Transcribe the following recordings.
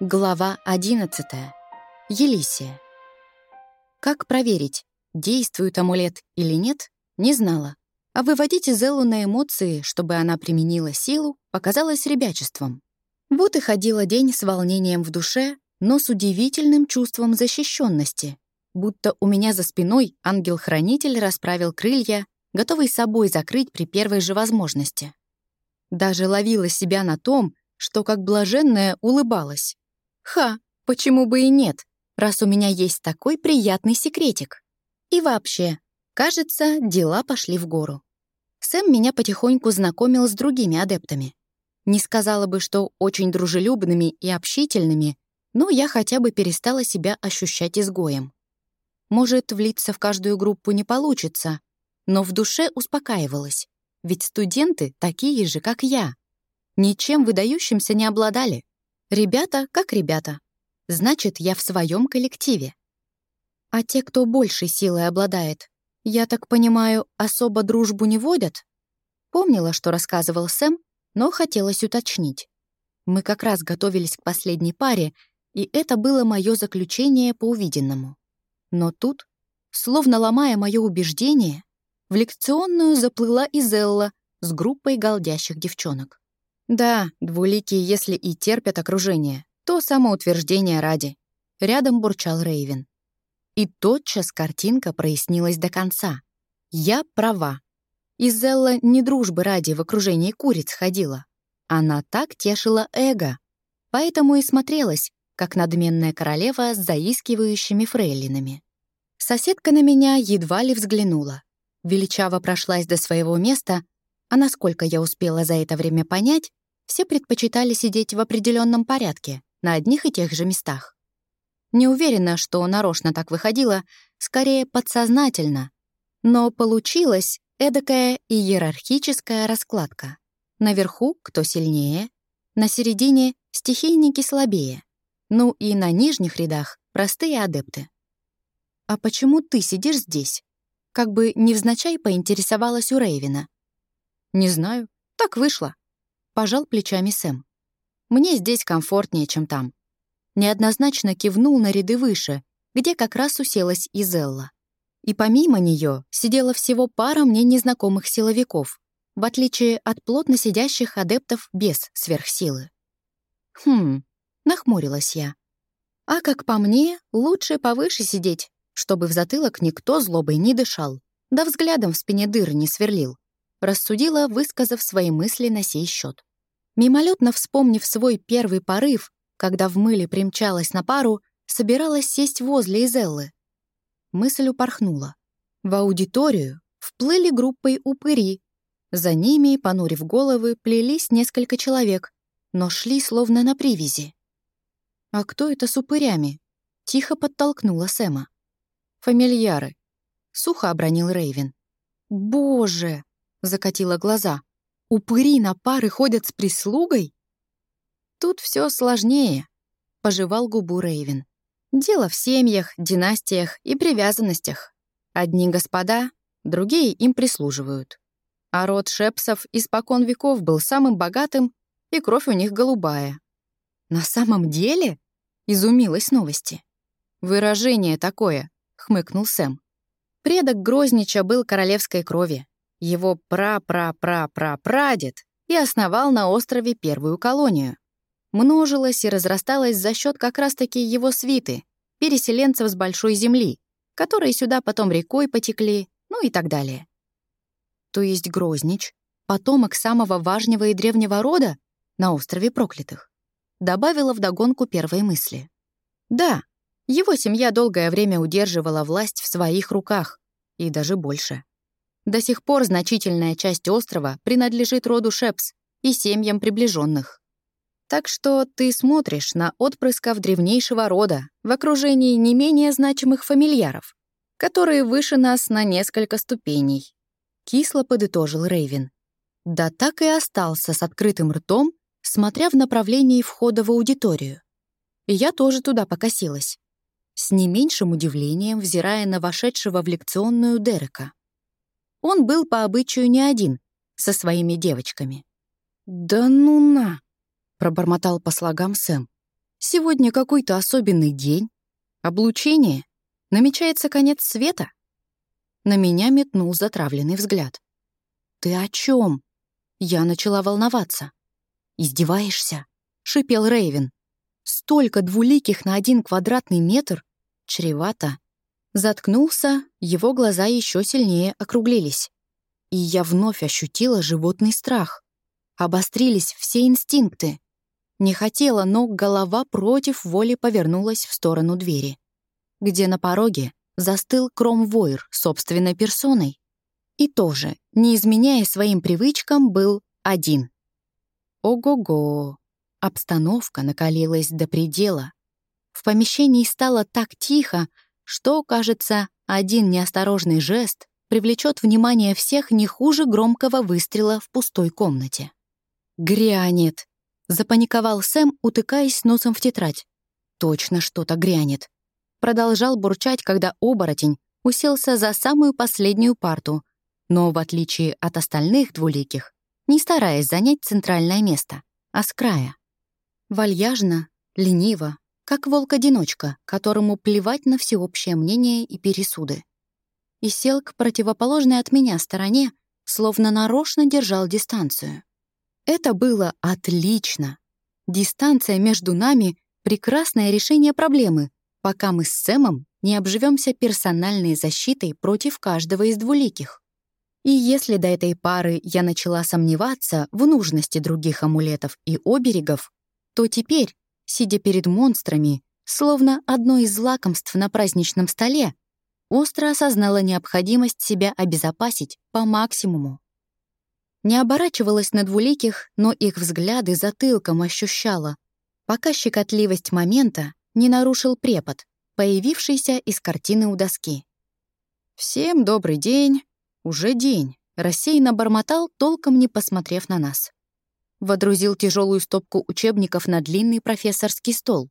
Глава 11. Елисия. Как проверить, действует амулет или нет, не знала. А выводить Изеллу на эмоции, чтобы она применила силу, показалось ребячеством. Вот и ходила день с волнением в душе, но с удивительным чувством защищенности, будто у меня за спиной ангел-хранитель расправил крылья, готовый собой закрыть при первой же возможности. Даже ловила себя на том, что как блаженная улыбалась. Ха, почему бы и нет, раз у меня есть такой приятный секретик. И вообще, кажется, дела пошли в гору. Сэм меня потихоньку знакомил с другими адептами. Не сказала бы, что очень дружелюбными и общительными, но я хотя бы перестала себя ощущать изгоем. Может, влиться в каждую группу не получится, но в душе успокаивалась, ведь студенты такие же, как я. Ничем выдающимся не обладали. Ребята как ребята. Значит, я в своем коллективе. А те, кто большей силой обладает, я так понимаю, особо дружбу не водят? Помнила, что рассказывал Сэм, но хотелось уточнить. Мы как раз готовились к последней паре, и это было мое заключение по увиденному. Но тут, словно ломая мое убеждение, в лекционную заплыла Изелла с группой голдящих девчонок. Да, двуликие, если и терпят окружение, то самоутверждение ради. Рядом бурчал Рейвен. И тотчас картинка прояснилась до конца. Я права. Изелла не дружбы ради в окружении куриц ходила. Она так тешила эго. Поэтому и смотрелась, как надменная королева с заискивающими фрейлинами. Соседка на меня едва ли взглянула. Величаво прошлась до своего места, а насколько я успела за это время понять, все предпочитали сидеть в определенном порядке, на одних и тех же местах. Не уверена, что нарочно так выходило, скорее подсознательно. Но получилась эдакая иерархическая раскладка. Наверху кто сильнее, на середине — стихийники слабее, ну и на нижних рядах — простые адепты. «А почему ты сидишь здесь?» Как бы невзначай поинтересовалась у Рейвина. «Не знаю. Так вышло». Пожал плечами Сэм. «Мне здесь комфортнее, чем там». Неоднозначно кивнул на ряды выше, где как раз уселась Изелла. И помимо нее сидела всего пара мне незнакомых силовиков, в отличие от плотно сидящих адептов без сверхсилы. «Хм», — нахмурилась я. «А как по мне, лучше повыше сидеть, чтобы в затылок никто злобой не дышал, да взглядом в спине дыры не сверлил рассудила, высказав свои мысли на сей счет. Мимолетно вспомнив свой первый порыв, когда в мыле примчалась на пару, собиралась сесть возле Изеллы. Мысль упорхнула. В аудиторию вплыли группой упыри. За ними, понурив головы, плелись несколько человек, но шли словно на привязи. «А кто это с упырями?» — тихо подтолкнула Сэма. «Фамильяры», — сухо обронил Рейвен. «Боже!» Закатила глаза. «Упыри на пары ходят с прислугой?» «Тут все сложнее», — пожевал губу Рейвен. «Дело в семьях, династиях и привязанностях. Одни господа, другие им прислуживают. А род Шепсов испокон веков был самым богатым, и кровь у них голубая». «На самом деле?» — изумилась новости. «Выражение такое», — хмыкнул Сэм. Предок Грознича был королевской крови. Его пра-пра-пра-пра-прадед и основал на острове первую колонию. Множилась и разрасталась за счет как раз-таки его свиты, переселенцев с большой земли, которые сюда потом рекой потекли, ну и так далее. То есть Грознич — потомок самого важного и древнего рода на острове проклятых, добавила вдогонку первой мысли. Да, его семья долгое время удерживала власть в своих руках, и даже больше. До сих пор значительная часть острова принадлежит роду Шепс и семьям приближенных. Так что ты смотришь на отпрысков древнейшего рода в окружении не менее значимых фамильяров, которые выше нас на несколько ступеней. Кисло подытожил Рейвен. Да так и остался с открытым ртом, смотря в направлении входа в аудиторию. И я тоже туда покосилась, с не меньшим удивлением взирая на вошедшего в лекционную Дерека. Он был по обычаю не один, со своими девочками. «Да ну на!» — пробормотал по слогам Сэм. Сегодня какой-то особенный день. Облучение. Намечается конец света. На меня метнул затравленный взгляд. «Ты о чем? Я начала волноваться. «Издеваешься?» — шипел Рейвен. «Столько двуликих на один квадратный метр? Чревато». Заткнулся, его глаза еще сильнее округлились. И я вновь ощутила животный страх. Обострились все инстинкты. Не хотела, но голова против воли повернулась в сторону двери, где на пороге застыл Кромвойр собственной персоной. И тоже, не изменяя своим привычкам, был один. Ого-го! Обстановка накалилась до предела. В помещении стало так тихо, что, кажется, один неосторожный жест привлечет внимание всех не хуже громкого выстрела в пустой комнате. «Грянет!» — запаниковал Сэм, утыкаясь носом в тетрадь. «Точно что-то грянет!» Продолжал бурчать, когда оборотень уселся за самую последнюю парту, но, в отличие от остальных двуликих, не стараясь занять центральное место, а с края. Вальяжно, лениво, как волк-одиночка, которому плевать на всеобщее мнение и пересуды. И сел к противоположной от меня стороне, словно нарочно держал дистанцию. Это было отлично. Дистанция между нами — прекрасное решение проблемы, пока мы с Сэмом не обживемся персональной защитой против каждого из двуликих. И если до этой пары я начала сомневаться в нужности других амулетов и оберегов, то теперь, сидя перед монстрами, словно одно из лакомств на праздничном столе, остро осознала необходимость себя обезопасить по максимуму. Не оборачивалась на двуликих, но их взгляды затылком ощущала, пока щекотливость момента не нарушил препод, появившийся из картины у доски. «Всем добрый день!» Уже день. Рассеянно бормотал, толком не посмотрев на нас. Водрузил тяжелую стопку учебников на длинный профессорский стол.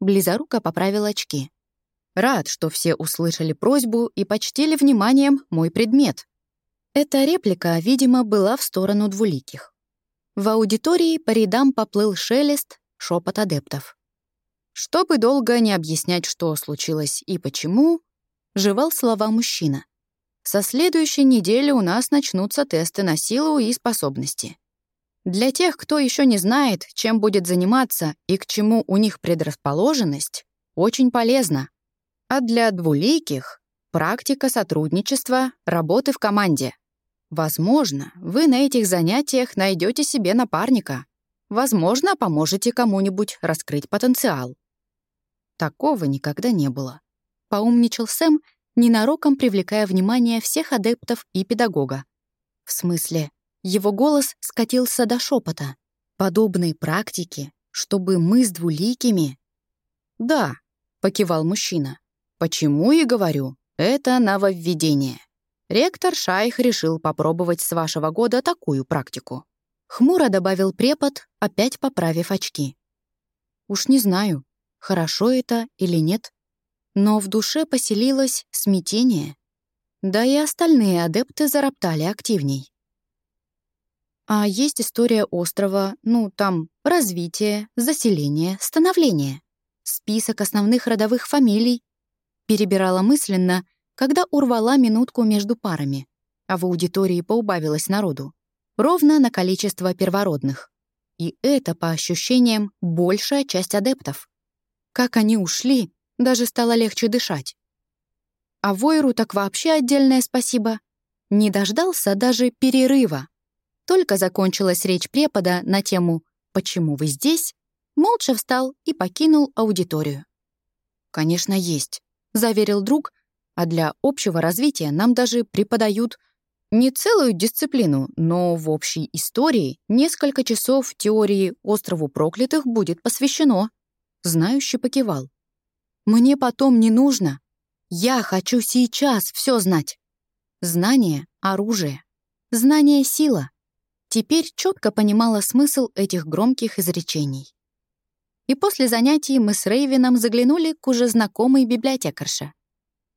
Близоруко поправил очки. Рад, что все услышали просьбу и почтили вниманием мой предмет. Эта реплика, видимо, была в сторону двуликих. В аудитории по рядам поплыл шелест, шепот адептов. Чтобы долго не объяснять, что случилось и почему, жевал слова мужчина. Со следующей недели у нас начнутся тесты на силу и способности. Для тех, кто еще не знает, чем будет заниматься и к чему у них предрасположенность, очень полезно. А для двуликих — практика сотрудничества, работы в команде. Возможно, вы на этих занятиях найдете себе напарника. Возможно, поможете кому-нибудь раскрыть потенциал. Такого никогда не было. Поумничал Сэм ненароком привлекая внимание всех адептов и педагога. В смысле, его голос скатился до шепота. Подобной практики, чтобы мы с двуликими... «Да», — покивал мужчина. «Почему и говорю, это нововведение. Ректор Шайх решил попробовать с вашего года такую практику». Хмуро добавил препод, опять поправив очки. «Уж не знаю, хорошо это или нет. Но в душе поселилось смятение. Да и остальные адепты зароптали активней. А есть история острова, ну, там, развитие, заселение, становление. Список основных родовых фамилий. Перебирала мысленно, когда урвала минутку между парами, а в аудитории поубавилось народу. Ровно на количество первородных. И это, по ощущениям, большая часть адептов. Как они ушли, даже стало легче дышать. А Войру так вообще отдельное спасибо. Не дождался даже перерыва. Только закончилась речь препода на тему «Почему вы здесь?», молча встал и покинул аудиторию. «Конечно, есть», — заверил друг, «а для общего развития нам даже преподают не целую дисциплину, но в общей истории несколько часов теории острову проклятых будет посвящено». Знающий покивал. Мне потом не нужно. Я хочу сейчас все знать. Знание — оружие. Знание — сила. Теперь четко понимала смысл этих громких изречений. И после занятий мы с Рейвином заглянули к уже знакомой библиотекарше.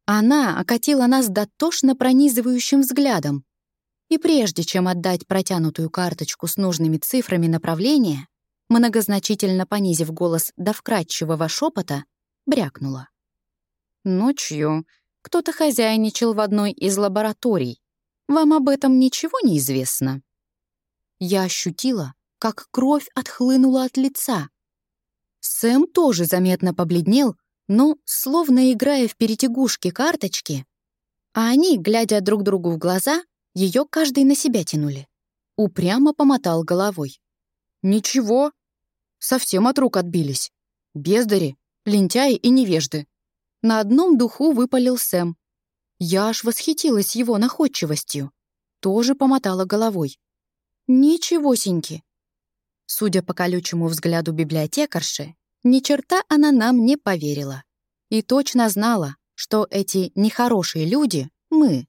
Она окатила нас дотошно пронизывающим взглядом. И прежде чем отдать протянутую карточку с нужными цифрами направления, многозначительно понизив голос до вкрадчивого шепота, брякнула. Ночью кто-то хозяйничал в одной из лабораторий. Вам об этом ничего не известно? Я ощутила, как кровь отхлынула от лица. Сэм тоже заметно побледнел, но, словно играя в перетягушки карточки, а они, глядя друг другу в глаза, ее каждый на себя тянули. Упрямо помотал головой. «Ничего. Совсем от рук отбились. Бездари, лентяи и невежды. На одном духу выпалил Сэм. Я аж восхитилась его находчивостью. Тоже помотала головой. Ничегосеньки. Судя по колючему взгляду библиотекарши, ни черта она нам не поверила. И точно знала, что эти нехорошие люди — мы.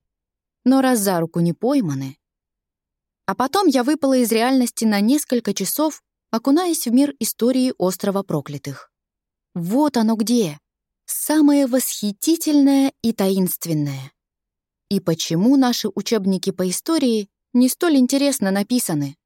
Но раз за руку не пойманы... А потом я выпала из реальности на несколько часов, окунаясь в мир истории острова проклятых. Вот оно где самое восхитительное и таинственное. И почему наши учебники по истории не столь интересно написаны?